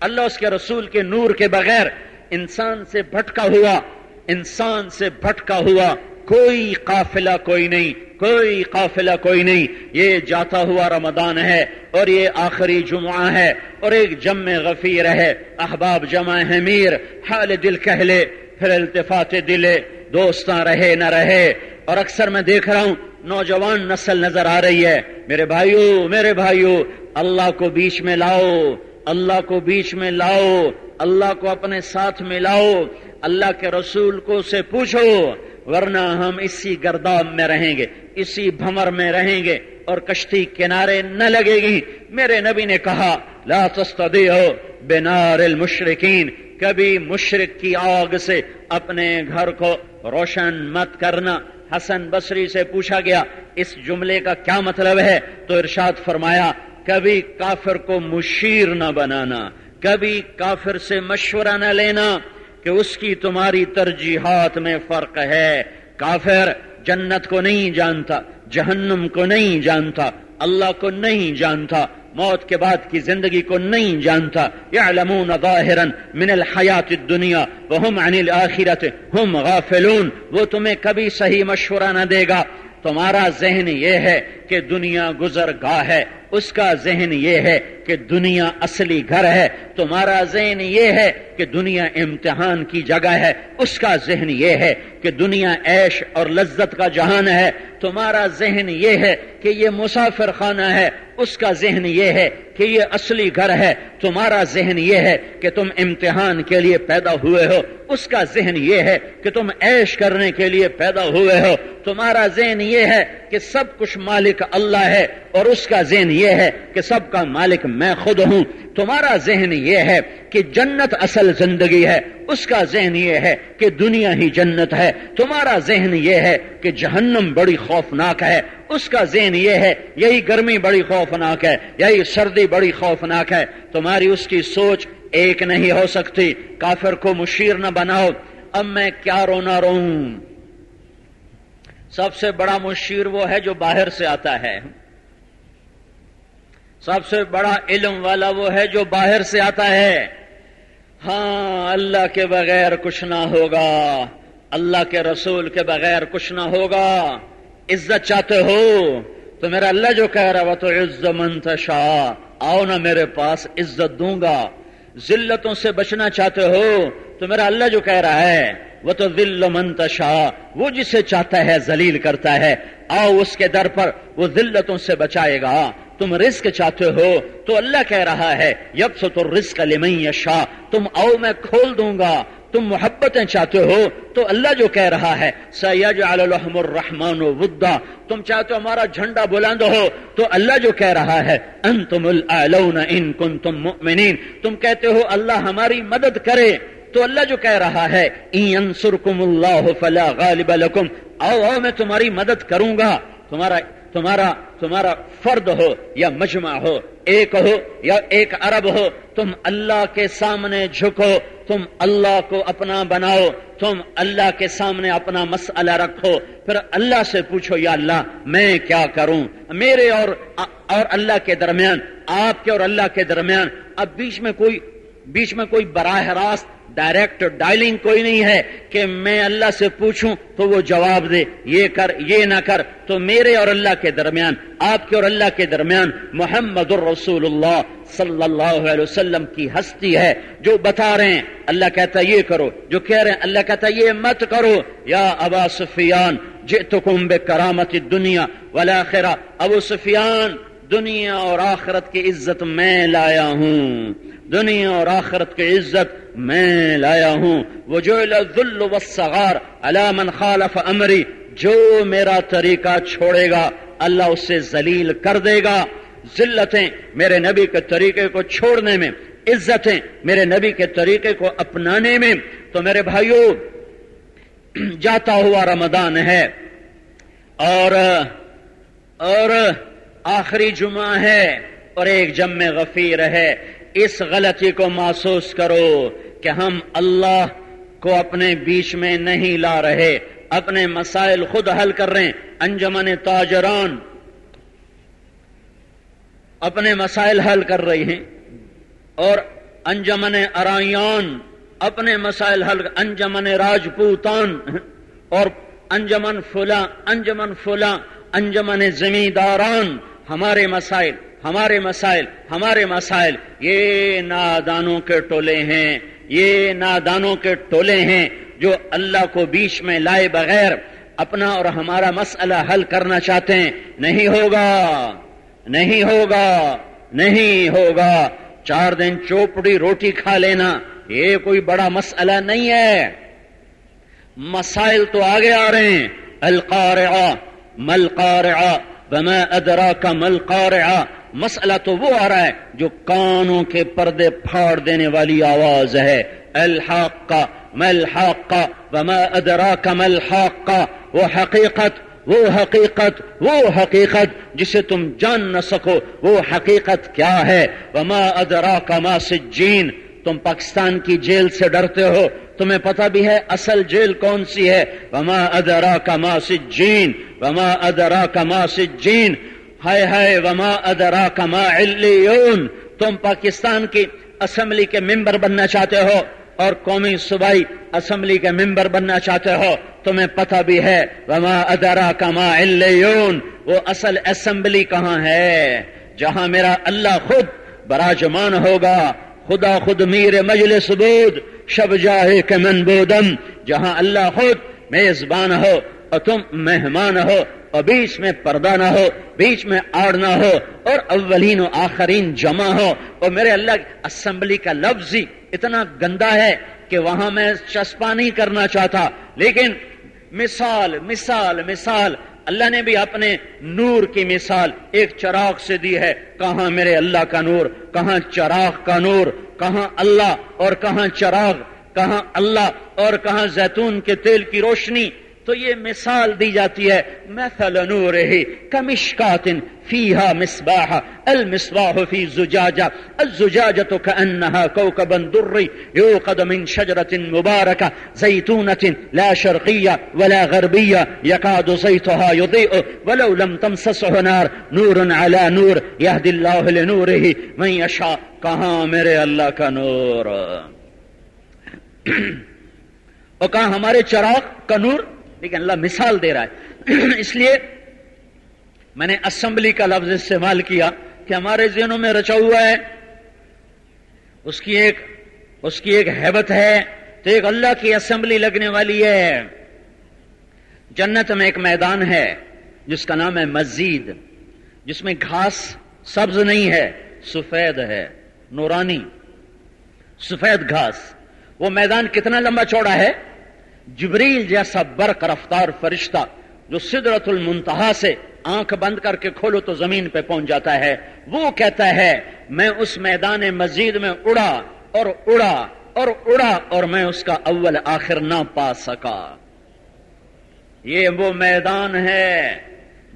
اللہ اس کے رسول کے نور کے بغیر انسان سے بھٹکا ہوا، انسان سے بھٹکا ہوا، کوئی قافلہ کوئی نہیں، کوئی قافلہ کوئی نہیں۔ یہ جاتا ہوا رمضان ہے اور یہ آخری جمعہ ہے اور ایک جم غفیر ہے۔ احباب جمع ہے میر، حال دل کہلے، پھر التفات دلے۔ دوستاں رہے نہ رہے۔ اور اکثر میں دیکھ رہا ہوں، نوجوان نسل نظر آ رہی ہے۔ میرے بھائیو میرے بھائیو، اللہ کو بیچ میں لاؤ، اللہ کو بیچ میں لاؤ۔ اللہ کو اپنے ساتھ ملاؤ، اللہ کے رسول کو سے پوچھو، ورنہ ہم اسی گرداب میں رہیں گے، اسی بھمر میں رہیں گے اور کشتی کنارے نہ لگے گی۔ میرے نبی نے کہا، لا تستدیو بنار المشرقین کبھی مشرق کی آگ سے اپنے گھر کو روشن مت کرنا۔ حسن بصری سے پوچھا گیا، اس جملے کا کیا مطلب ہے؟ تو ارشاد فرمایا، کبھی کافر کو مشیر نہ بنانا۔ کبھی کافر سے مشورہ نہ لینا کہ اس کی تمہاری ترجیحات میں فرق ہے۔ کافر جنت کو نہیں جانتا، جہنم کو نہیں جانتا، اللہ کو نہیں جانتا، موت کے بعد کی زندگی کو نہیں جانتا۔ یعلمون ظاہرا من الحیات الدنیا وهم عن الاخرت ہم غافلون۔ وہ تمہیں کبھی صحیح مشورہ نہ دے گا۔ تمہارا ذہن یہ ہے کہ دنیا گزر گاہ ہے۔ اس کا ذہن یہ ہے کہ دنیا اصلی گھر ہے، تمہارا ذہن یہ ہے کہ دنیا امتحان کی جگہ ہے۔ اس کا ذہن یہ ہے کہ دنیا عیش اور لذت کا جہان ہے۔ تمہارا ذہن یہ ہے کہ یہ مسافر خانہ ہے۔ اس کا ذہن یہ ہے کہ یہ اصلی گھر ہے۔ تمہارا ذہن یہ ہے کہ تم امتحان کے لیے پیدا ہوئے ہو۔ اس کا ذہن یہ ہے کہ تم عیش کرنے کے لیے پیدا ہوئے ہو۔ تمہارا ذہن یہ ہے کہ سب کچھ مالک اللہ ہے اور اس کا ذہن یہ ہے کہ سب کا مالک میں خود ہوں۔ تمہارا ذہن یہ ہے کہ جنت اصل زندگی ہے۔ اس کا ذہن یہ ہے کہ دنیا ہی جنت ہے۔ تمہارا ذہن یہ ہے کہ جہنم بڑی خوفناک ہے۔ اس کا ذہن یہ ہے، یہی گرمی بڑی خوفناک ہے، یہی سردی بڑی خوفناک ہے۔ تمہاری اس کی سوچ ایک نہیں ہو سکتی۔ کافر کو مشیر نہ بناؤ۔ اب میں کیا رونا رو سب سے بڑا مشیر وہ ہے جو باہر سے آتا ہے۔ سب سے بڑا علم والا وہ ہے جو باہر سے آتا ہے۔ ہاں اللہ کے بغیر کچھ نہ ہوگا۔ اللہ کے رسول کے بغیر کچھ نہ ہوگا۔ عزت چاہتے ہو تو میرا اللہ جو کہہ رہا وہ تو عزت منتشا آؤ نا میرے پاس عزت دوں گا۔ ذلتوں سے بچنا چاہتے ہو تو میرا اللہ جو کہہ رہا ہے وہ تو ذل منتشا وہ جسے چاہتا ہے ذلیل کرتا ہے۔ آؤ اس کے در پر وہ ذلتوں سے بچائے گا۔ تم رزق چاہتے ہو، تو اللہ کہہ رہا ہے یب سو تو رزق لمن تم او میں کھول دوں گا۔ تم محبتیں چاہتے ہو، تو اللہ جو کہہ رہا ہے سید الحم الرحمان و ودا۔ تم چاہتے ہو ہمارا جھنڈا بلند ہو، تو اللہ جو کہہ رہا ہے انتم الاعلون ان کنتم مؤمنین تم کہتے ہو، اللہ ہماری مدد کرے۔ تو اللہ جو کہہ رہا ہے اللہ فلا غالب لکم آؤ آؤ، میں تمہاری مدد کروں گا۔ تمہارا تمہارا تمہارا فرد ہو یا مجمع ہو، ایک ہو یا ایک عرب ہو، تم اللہ کے سامنے جھکو، تم اللہ کو اپنا بناؤ، تم اللہ کے سامنے اپنا مسئلہ رکھو۔ پھر اللہ سے پوچھو، یا اللہ، میں کیا کروں؟ میرے اور اور اللہ کے درمیان، آپ کے اور اللہ کے درمیان، اب بیچ میں کوئی، بیچ میں کوئی براہ راست ڈائریکٹ ڈائلنگ کوئی نہیں ہے کہ میں اللہ سے پوچھوں تو وہ جواب دے، یہ کر، یہ نہ کر۔ تو میرے اور اللہ کے درمیان، آپ کے اور اللہ کے درمیان محمد الرسول اللہ صلی اللہ علیہ وسلم کی ہستی ہے، جو بتا رہے ہیں۔ اللہ کہتا ہے یہ کرو، جو کہہ رہے ہیں، اللہ کہتا ہے یہ مت کرو۔ یا ابا سفیان، جئتکم بکرامت الدنیا والآخرہ۔ ابو سفیان دنیا اور آخرت کی عزت میں لایا ہوں۔ دنیا اور آخرت کی عزت میں لایا ہوں۔ وہ جو من خالف امری، جو میرا طریقہ چھوڑے گا، اللہ اسے ذلیل کر دے گا۔ ذلتیں میرے نبی کے طریقے کو چھوڑنے میں، عزتیں میرے نبی کے طریقے کو اپنانے میں۔ تو میرے بھائیوں جاتا ہوا رمضان ہے۔ اور اور آخری جمعہ ہے اور ایک جم غفیر ہے۔ اس غلطی کو محسوس کرو کہ ہم اللہ کو اپنے بیچ میں نہیں لا رہے۔ اپنے مسائل خود حل کر رہے ہیں۔ انجمن تاجران اپنے مسائل حل کر رہی ہیں۔ اور انجمن ارائیان اپنے مسائل حل انجمن راجپوتان اور انجمن فلاں انجمن فلاں انجمن زمینداران ہمارے مسائل ہمارے مسائل ہمارے مسائل، یہ نادانوں کے ٹولے ہیں، یہ نادانوں کے ٹولے ہیں جو اللہ کو بیچ میں لائے بغیر اپنا اور ہمارا مسئلہ حل کرنا چاہتے ہیں۔ نہیں ہوگا نہیں ہوگا نہیں ہوگا۔ چار دن چوپڑی روٹی کھا لینا، یہ کوئی بڑا مسئلہ نہیں ہے۔ مسائل تو آگے آ رہے ہیں۔ القارعہ، ملقارعہ وما ادراک مل قارعہ مسئلہ تو وہ آ رہا ہے جو کانوں کے پردے پھاڑ دینے والی آواز ہے۔ الحاق کا ملحاق کا وما ادراک ملحاق کا وہ حقیقت وہ حقیقت وہ حقیقت جسے تم جان نہ سکو، وہ حقیقت کیا ہے؟ وما ادراک ما سجین تم پاکستان کی جیل سے ڈرتے ہو، تمہیں پتہ بھی ہے اصل جیل کون سی ہے۔ وما ادرا کما سجین وما ادرا کما سجین ہائے ہائے، وما ادرا کما علیون تم پاکستان کی اسمبلی کے ممبر بننا چاہتے ہو اور قومی صوبائی اسمبلی کے ممبر بننا چاہتے ہو، تمہیں پتہ بھی ہے۔ وما ادرا کما علیون وہ اصل اسمبلی کہاں ہے؟ جہاں میرا اللہ خود براجمان ہوگا۔ خدا خود میر مجلس بود، شب جاہے کے من بودم، جہاں اللہ خود میزبان ہو اور تم مہمان ہو، اور بیچ میں پردہ نہ ہو، بیچ میں آڑ نہ ہو، اور اولین و آخرین جمع ہو۔ اور میرے اللہ، اسمبلی کا لفظ ہی اتنا گندا ہے کہ وہاں میں چسپا نہیں کرنا چاہتا۔ لیکن مثال مثال مثال اللہ نے بھی اپنے نور کی مثال ایک چراغ سے دی ہے۔ کہاں میرے اللہ کا نور؟ کہاں چراغ کا نور؟ کہاں اللہ اور کہاں چراغ؟ کہاں اللہ اور کہاں زیتون کے تیل کی روشنی؟ تو یہ مثال دی جاتی ہے مثل نور ہی کمشکات فیہا مصباح المصباح فی زجاجہ الزجاجة کأنها کوکبا دری یوقد من شجرة مبارکہ زيتونه لا شرقية ولا غربية یکاد زيتها یضیع ولو لم تمسسه نار نور على نور یهد الله لنوره من یشا کہاں میرے اللہ کا نور؟ اور کہاں ہمارے چراغ کا نور؟ لیکن اللہ مثال دے رہا ہے۔ اس لیے میں نے اسمبلی کا لفظ استعمال کیا کہ ہمارے ذہنوں میں رچا ہوا ہے۔ اس کی ایک، اس کی ایک حیبت ہے تو ایک اللہ کی اسمبلی لگنے والی ہے۔ جنت میں ایک میدان ہے جس کا نام ہے مسجد، جس میں گھاس سبز نہیں ہے، سفید ہے، نورانی، سفید گھاس۔ وہ میدان کتنا لمبا چوڑا ہے؟ جبریل جیسا برق رفتار فرشتہ جو سدرت المنتہا سے آنکھ بند کر کے کھولو تو زمین پہ پہنچ جاتا ہے، وہ کہتا ہے، میں اس میدان مزید میں اڑا اور اڑا اور اڑا اور میں اس کا اول آخر نہ پا سکا۔ یہ وہ میدان ہے۔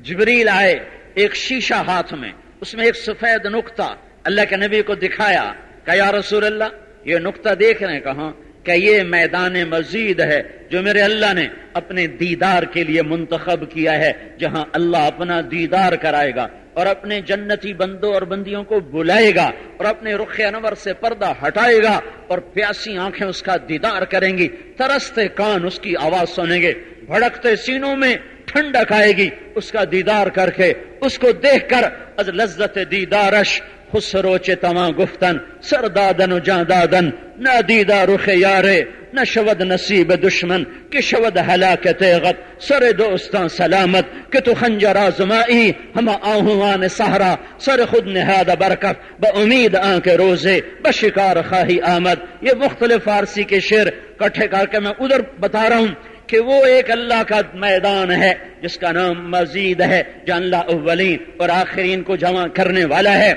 جبریل آئے ایک شیشہ ہاتھ میں، اس میں ایک سفید نقطہ اللہ کے نبی کو دکھایا کہ یا رسول اللہ، یہ نقطہ دیکھ رہے ہیں، کہاں؟ کہ یہ میدان مزید ہے جو میرے اللہ نے اپنے دیدار کے لیے منتخب کیا ہے، جہاں اللہ اپنا دیدار کرائے گا اور اپنے جنتی بندوں اور بندیوں کو بلائے گا اور اپنے رخ انور سے پردہ ہٹائے گا اور پیاسی آنکھیں اس کا دیدار کریں گی، ترستے کان اس کی آواز سنیں گے، بھڑکتے سینوں میں ٹھنڈک آئے گی، اس کا دیدار کر کے، اس کو دیکھ کر از لذت دیدارش خسروچ تما گفتن، سردادن و جاندادن، نہ دیدہ رخ یارے، نہ شود نصیب دشمن، کہ شود ہلاکت غت سر دوستان سلامت، کہ تو خنجر آزمائی ہم آہوان سہرا، سر خود نہاد برکت، با امید آن کے روزے بشکار خواہی آمد۔ یہ مختلف فارسی کے شعر، کٹھے کر کے میں ادھر بتا رہا ہوں کہ وہ ایک اللہ کا میدان ہے، جس کا نام مزید ہے جو اللہ اولین، اور آخرین کو جمع کرنے والا ہے۔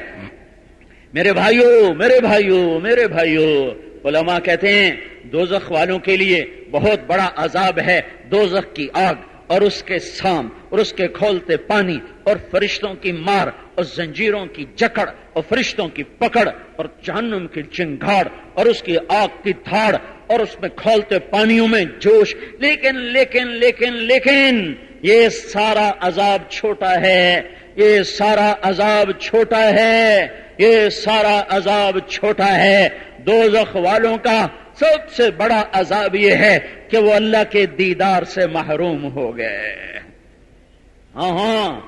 میرے بھائیوں میرے بھائیوں میرے بھائیوں علماء کہتے ہیں، دوزخ والوں کے لیے بہت بڑا عذاب ہے دوزخ کی آگ اور اس کے سام اور اس کے کھولتے پانی اور فرشتوں کی مار اور زنجیروں کی جکڑ اور فرشتوں کی پکڑ اور جہنم کی چنگاڑ اور اس کی آگ کی دھاڑ اور اس میں کھولتے پانیوں میں جوش۔ لیکن لیکن لیکن لیکن یہ سارا عذاب چھوٹا ہے۔ یہ سارا عذاب چھوٹا ہے، یہ سارا عذاب چھوٹا ہے۔ دوزخ والوں کا سب سے بڑا عذاب یہ ہے کہ وہ اللہ کے دیدار سے محروم ہو گئے۔ ہاں ہاں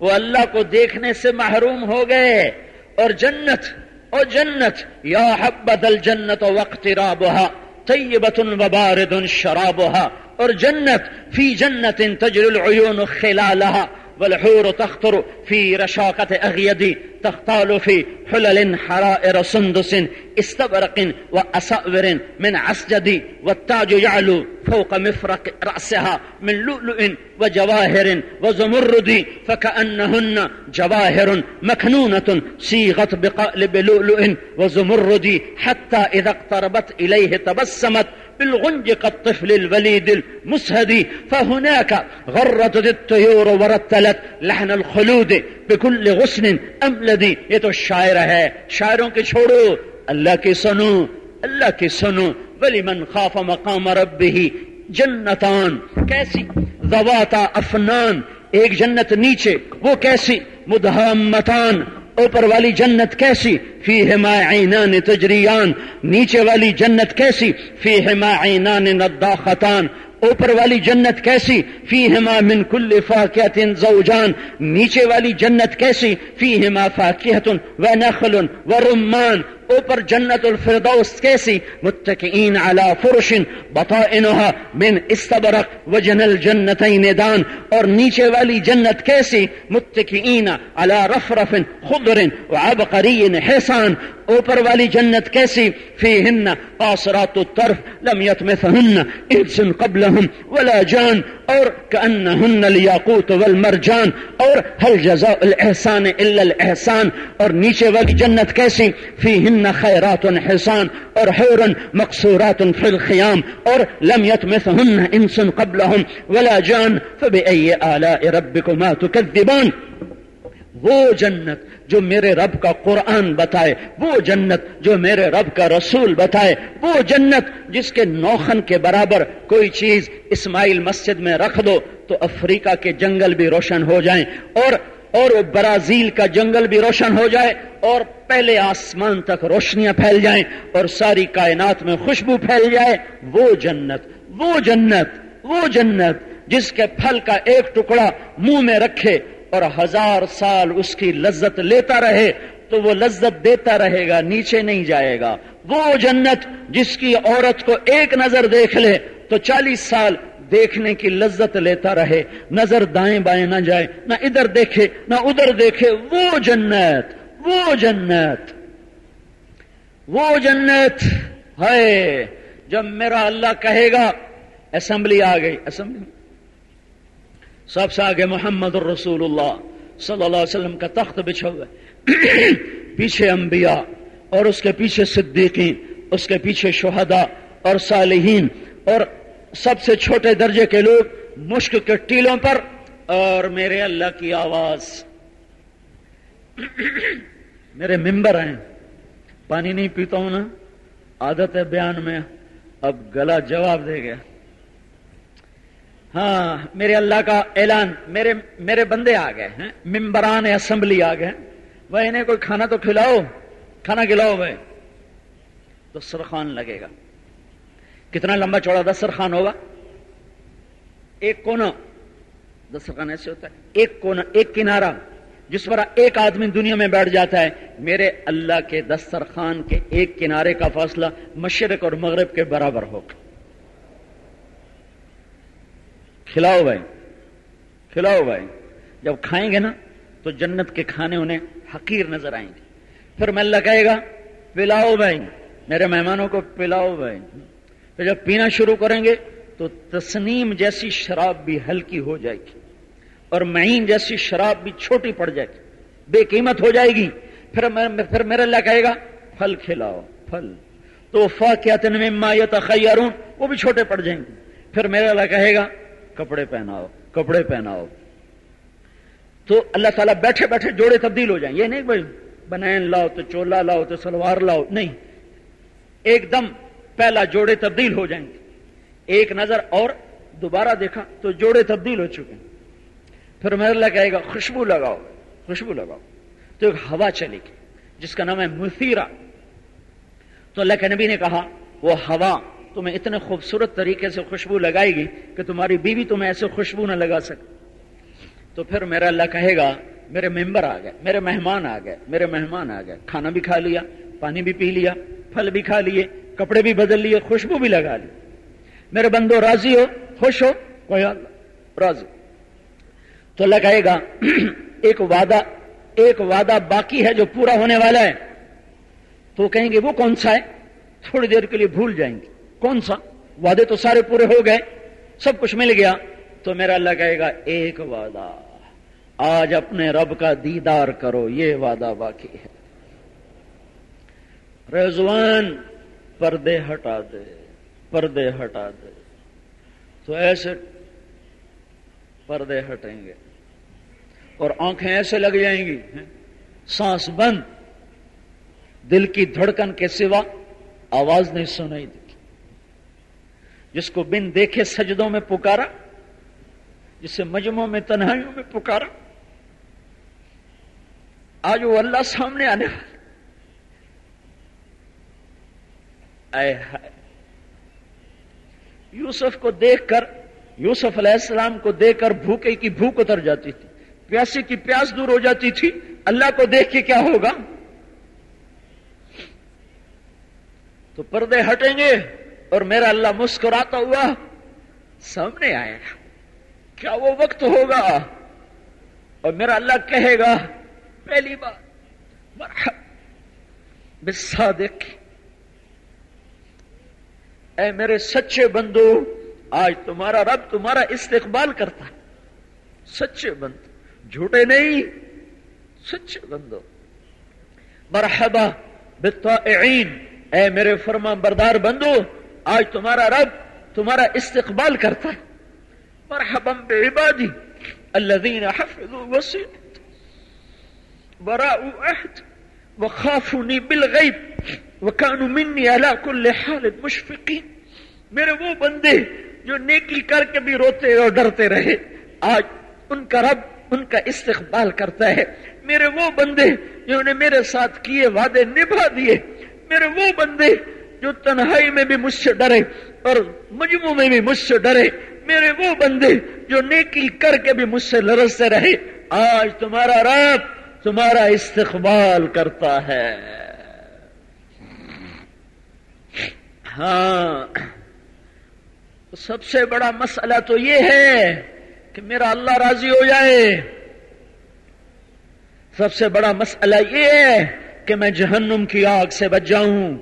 وہ اللہ کو دیکھنے سے محروم ہو گئے۔ اور جنت اور جنت، یا حبت الجنت وقت رابہ طیبت وبارد شرابها۔ اور جنت، فی جنت تجر العیون خلالها۔ والحور تخطر في رشاقة أغيد تختال في حلل حرائر سندس استبرق وأسأور من عسجد والتاج يعلو فوق مفرق رأسها من لؤلؤ وجواهر وزمرد فكأنهن جواهر مكنونة صيغت بقالب لؤلؤ وزمرد حتى إذا اقتربت إليه تبسمت بالغنج كالطفل الوليد المسهد، فهناك غرت الطيور ورتلت لحن الخلود بكل غصن أملدي یہ تو شاعر ہے، شاعروں کے چھوڑو، اللہ کی سنو، اللہ کی سنو ولی من خاف مقام ربه جنتان. کیسی؟ ذواتا افنان، ایک جنت نیچے، وہ کیسی؟ مدہمتان. اوپر والی جنت کیسی؟ فی ہما عینان تجریان. نیچے والی جنت کیسی؟ فی ہما عینان نداختان. اوپر والی جنت کیسی؟ فی ہما من کل فاقیت زوجان. نیچے والی جنت کیسی؟ فی ہما فاقیت و نخل و رمان. اوپر جنت الفردوس کیسی متکئین علی فرش بطائنها من استبرق وجن الجنتین دان. اور نیچے والی جنت کیسی؟ متکئین علی رفرف خضر وعبقری حسان اوپر والی جنت کیسی؟ فیہن قاصرات الطرف لم يتمثهن إنس قبلهم ولا جان. اور كأنهن الياقوت والمرجان. اور هل جزاء الإحسان إلا الإحسان؟ اور نیچے والی جنت کیسی؟ فیہن ان خیرات حسان اور حور مقصورات فی الخیام اور لم يتمثهن انس قبلهم ولا جان فبأي آلاء ربكما تكذبان وہ جنت جو میرے رب کا قرآن بتائے، وہ جنت جو میرے رب کا رسول بتائے، وہ جنت جس کے نوخن کے برابر کوئی چیز اسماعیل مسجد میں رکھ دو تو افریقہ کے جنگل بھی روشن ہو جائیں اور اور برازیل کا جنگل بھی روشن ہو جائے اور پہلے آسمان تک روشنیاں پھیل جائیں اور ساری کائنات میں خوشبو پھیل جائے، وہ جنت وہ جنت وہ جنت، جس کے پھل کا ایک ٹکڑا منہ میں رکھے اور ہزار سال اس کی لذت لیتا رہے، تو وہ لذت دیتا رہے گا، نیچے نہیں جائے گا۔ وہ جنت جس کی عورت کو ایک نظر دیکھ لے، تو چالیس سال دیکھنے کی لذت لیتا رہے، نظر دائیں بائیں نہ جائے نہ ادھر دیکھے، نہ ادھر دیکھے، وہ جنت وہ جنت۔ وہ جنت ہے۔ جب میرا اللہ کہے گا، اسمبلی آ گئی، اسمبلی۔ سب سے آگے محمد الرسول اللہ صلی اللہ علیہ وسلم کا تخت بچھا ہوا ہے۔ پیچھے انبیاء اور اس کے پیچھے صدیقین، اس کے پیچھے شہداء اور صالحین اور سب سے چھوٹے درجے کے لوگ مشک کے ٹیلوں پر اور میرے اللہ کی آواز۔ میرے ممبر ہیں۔ پانی نہیں پیتا ہوں نا۔ عادت ہے بیان میں۔ اب گلا جواب دے گیا۔ ہاں میرے اللہ کا اعلان۔ میرے میرے بندے آ گئے ہیں۔ ممبران اسمبلی آ گئے وہ انہیں کوئی کھانا تو کھلاؤ۔ کھانا کھلاؤ بھائی۔ تو سرخان لگے گا۔ کتنا لمبا چوڑا دسترخوان ہوگا؟ ایک کونا دسترخوان ایسے ہوتا ہے، ایک کونا ایک کنارا جس پر ایک آدمی دنیا میں بیٹھ جاتا ہے، میرے اللہ کے دسترخوان کے ایک کنارے کا فاصلہ مشرق اور مغرب کے برابر ہوگا۔ کھلاؤ بھائی کھلاؤ بھائی، جب کھائیں گے نا، تو جنت کے کھانے انہیں حقیر نظر آئیں گے۔ پھر میں اللہ کہے گا، پلاؤ بھائی، میرے مہمانوں کو پلاؤ بھائی۔ پھر جب پینا شروع کریں گے تو تسنیم جیسی شراب بھی ہلکی ہو جائے گی اور معین جیسی شراب بھی چھوٹی پڑ جائے گی۔ بے قیمت ہو جائے گی۔ پھر پھر میرا اللہ کہے گا، پھل کھلاؤ، پھل۔ تو فا کیا تنما یا تخیارون وہ بھی چھوٹے پڑ جائیں گے۔ پھر میرا اللہ کہے گا، کپڑے پہناؤ کپڑے پہناؤ۔ تو اللہ تعالیٰ بیٹھے بیٹھے جوڑے تبدیل ہو جائیں۔ یہ نہیں بھائی بنین لاؤ تو چولا لاؤ تو سلوار لاؤ، نہیں۔ ایک دم پہلا جوڑے تبدیل ہو جائیں گے۔ ایک نظر اور دوبارہ دیکھا تو جوڑے تبدیل ہو چکے ہیں۔ پھر میرے کہے گا، خوشبو لگاؤ خوشبو لگاؤ۔ تو ایک ہوا چلے گی جس کا نام ہے مثیرہ۔ تو اللہ کے نبی نے کہا، وہ ہوا تمہیں اتنے خوبصورت طریقے سے خوشبو لگائے گی کہ تمہاری بیوی تمہیں ایسے خوشبو نہ لگا سکے۔ تو پھر میرا اللہ کہے گا، میرے ممبر آ گئے، میرے مہمان آ گئے، میرے مہمان آ گئے۔ کھانا بھی کھا لیا، پانی بھی پی لیا، پھل بھی کھا لیے کپڑے بھی بدل لیے، خوشبو بھی لگا لی۔ میرے بندو، راضی ہو؟ خوش ہو؟ کوئی اللہ راضی۔ تو اللہ کہے گا، ایک وعدہ ایک وعدہ باقی ہے جو پورا ہونے والا ہے۔ تو کہیں گے، وہ کون سا ہے؟ تھوڑی دیر کے لیے بھول جائیں گے۔ کون سا؟ وعدے تو سارے پورے ہو گئے۔ سب کچھ مل گیا۔ تو میرا اللہ کہے گا، ایک وعدہ۔ آج اپنے رب کا دیدار کرو، یہ وعدہ باقی ہے۔ رضوان پردے ہٹا دے، پردے ہٹا دے۔ تو ایسے پردے ہٹیں گے۔ اور آنکھیں ایسے لگ جائیں گی، سانس بند۔ دل کی دھڑکن کے سوا آواز نہیں سنائی دی جس کو بن دیکھے سجدوں میں پکارا، جسے مجموعوں میں تنہائیوں میں پکارا۔ آج وہ اللہ سامنے آنے والے یوسف کو دیکھ کر، یوسف علیہ السلام کو دیکھ کر بھوکے کی بھوک اتر جاتی تھی۔ پیاسے کی پیاس دور ہو جاتی تھی۔ اللہ کو دیکھ کے کیا ہوگا؟ تو پردے ہٹیں گے اور میرا اللہ مسکراتا ہوا سامنے آئے۔ گا کیا وہ وقت ہوگا؟ اور میرا اللہ کہے گا، پہلی بار بسا دیکھ اے میرے سچے بندو، آج تمہارا رب تمہارا استقبال کرتا ہے۔ سچے بند جھوٹے نہیں، سچے بندو۔ مرحبا بالطائعین۔ اے میرے فرما بردار بندو، آج تمہارا رب تمہارا استقبال کرتا ہے۔ مرحبا بعبادی الذين حفظوا وصيت براءوا عهد وخافوني بالغيب وكانوا مني على كل حال مشفقين۔ میرے وہ بندے جو نیکی کر کے بھی روتے اور ڈرتے رہے، آج ان کا رب ان کا استقبال کرتا ہے۔ میرے وہ بندے جنہوں نے میرے ساتھ کیے وعدے نبھا دیے۔ میرے وہ بندے جو تنہائی میں بھی مجھ سے ڈرے اور مجموع میں بھی مجھ سے ڈرے۔ میرے وہ بندے جو نیکی کر کے بھی مجھ سے لرستے رہے۔ آج تمہارا رب تمہارا استقبال کرتا ہے۔ ہاں سب سے بڑا مسئلہ تو یہ ہے کہ میرا اللہ راضی ہو جائے۔ سب سے بڑا مسئلہ یہ ہے کہ میں جہنم کی آگ سے بچ جاؤں۔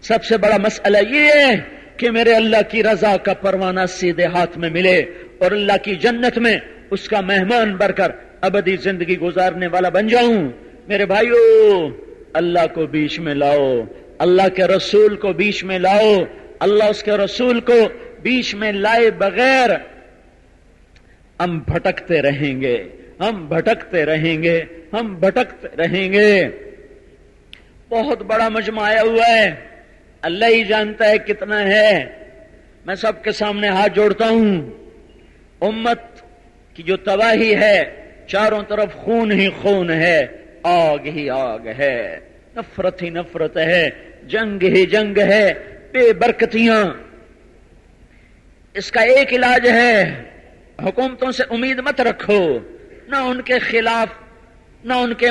سب سے بڑا مسئلہ یہ ہے کہ میرے اللہ کی رضا کا پروانہ سیدھے ہاتھ میں ملے اور اللہ کی جنت میں اس کا مہمان بڑھ کر ابدی زندگی گزارنے والا بن جاؤں۔ میرے بھائیو اللہ کو بیچ میں لاؤ، اللہ کے رسول کو بیچ میں لاؤ، اللہ اس کے رسول کو بیچ میں لائے بغیر ہم بھٹکتے رہیں گے، ہم بھٹکتے رہیں گے، ہم بھٹکتے رہیں گے۔ بہت بڑا مجمع آیا ہوا ہے۔ اللہ ہی جانتا ہے کتنا ہے۔ میں سب کے سامنے ہاتھ جوڑتا ہوں۔ امت کی جو تباہی ہے، چاروں طرف خون ہی خون ہے، آگ ہی آگ ہے۔ نفرت ہی نفرت ہے، جنگ ہی جنگ ہے، بے برکتیاں۔ اس کا ایک علاج ہے، حکومتوں سے امید مت رکھو، نہ ان کے خلاف، نہ ان کے